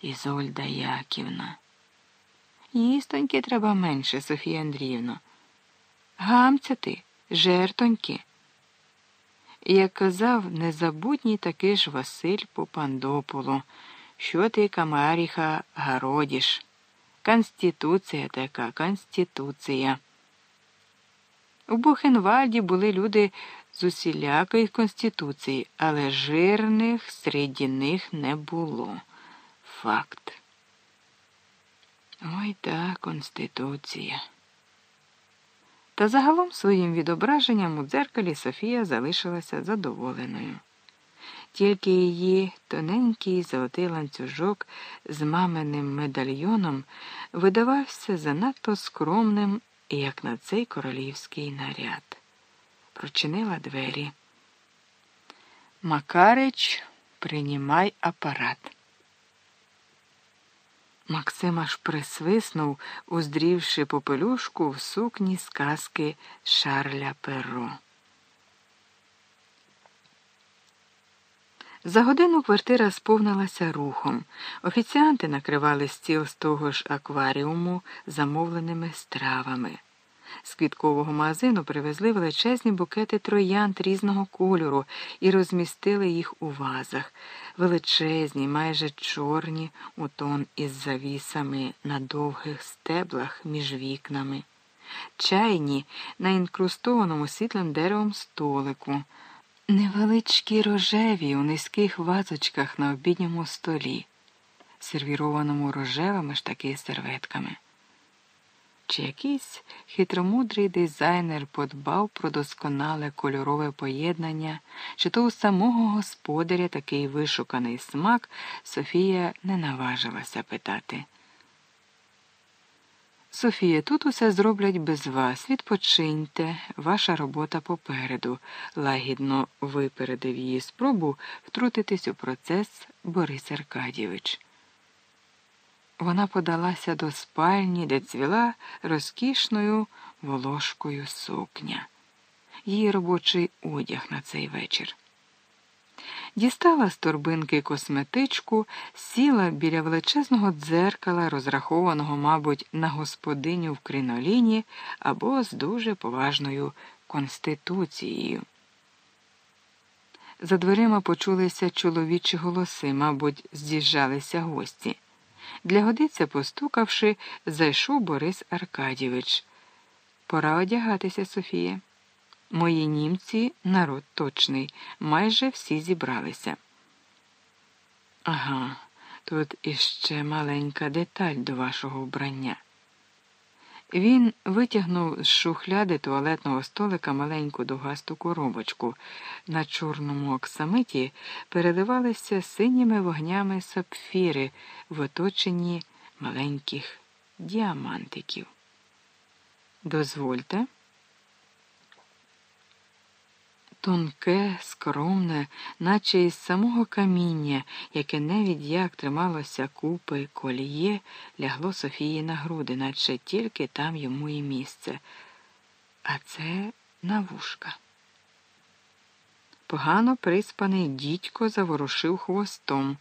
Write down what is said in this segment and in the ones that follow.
Ізольда Яківна. Їстоньки треба менше, Софія Андріївна. Гамцяти, жертоньки. Як казав незабутній таки ж Василь Попандополо, що ти, Камаріха, городиш. Конституція така, конституція. У Бухенвальді були люди з усілякої конституції, але жирних серед них не було. Факт. Ой та Конституція. Та загалом своїм відображенням у дзеркалі Софія залишилася задоволеною. Тільки її тоненький золотий ланцюжок з маминим медальйоном видавався занадто скромним, як на цей королівський наряд. Прочинила двері. Макарич, приймай апарат. Максим аж присвиснув, уздрівши попелюшку в сукні сказки Шарля Перро. За годину квартира сповнилася рухом. Офіціанти накривали стіл з того ж акваріуму замовленими стравами. З квіткового магазину привезли величезні букети троянд різного кольору і розмістили їх у вазах, величезні, майже чорні, у тон із завісами на довгих стеблах між вікнами, чайні на інкрустованому світлим деревом столику, невеличкі рожеві у низьких вазочках на обідньому столі, сервірованому рожевими ж таки серветками чи якийсь хитромудрий дизайнер подбав про досконале кольорове поєднання, чи то у самого господаря такий вишуканий смак Софія не наважилася питати. Софія, тут усе зроблять без вас. Відпочиньте, ваша робота попереду, лагідно випередив її спробу втрутитись у процес Борис Аркадійович. Вона подалася до спальні, де цвіла розкішною волошкою сукня, її робочий одяг на цей вечір. Дістала з торбинки косметичку, сіла біля величезного дзеркала, розрахованого, мабуть, на господиню в криноліні або з дуже поважною конституцією. За дверима почулися чоловічі голоси, мабуть, з'їжджалися гості. Для годиця, постукавши, зайшов Борис Аркадійович. Пора одягатися, Софія. Мої німці народ точний, майже всі зібралися. Ага, тут іще маленька деталь до вашого вбрання. Він витягнув з шухляди туалетного столика маленьку довгасту коробочку. На чорному оксамиті переливалися синіми вогнями сапфіри в оточенні маленьких діамантиків. Дозвольте. Тонке, скромне, наче із самого каміння, яке навіть як трималося купи коліє, лягло Софії на груди, наче тільки там йому і місце. А це навушка. Погано приспаний дідько заворушив хвостом.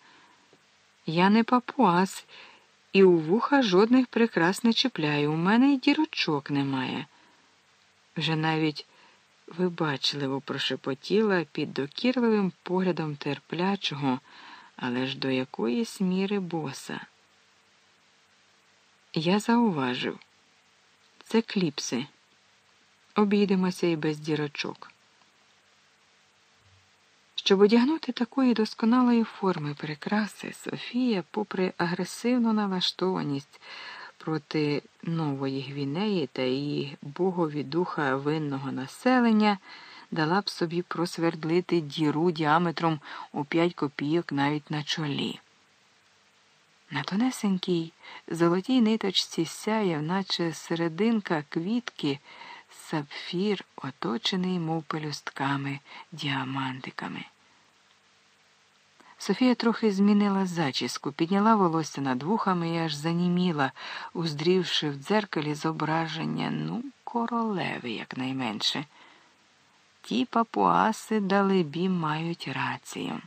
Я не папуас, і у вуха жодних прикрас не чіпляю. У мене й дірочок немає. Вже навіть вибачливо прошепотіла під докірливим поглядом терплячого, але ж до якоїсь міри боса. Я зауважив це кліпси. Обійдемося і без дірочок. Щоб одягнути такої досконалої форми прикраси, Софія, попри агресивну налаштованість, проти нової Гвінеї та її богові духа винного населення дала б собі просвердлити діру діаметром у п'ять копійок навіть на чолі. На тонесенькій золотій ниточці сяяв, наче серединка квітки, сапфір, оточений, мов пелюстками, діамантиками. Софія трохи змінила зачіску, підняла волосся над вухами і аж заніміла, уздрівши в дзеркалі зображення, ну, королеви, якнайменше. Ті папуаси далебі мають рацію.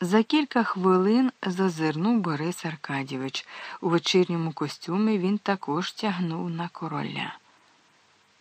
За кілька хвилин зазирнув Борис Аркадійович. У вечірньому костюмі він також тягнув на короля.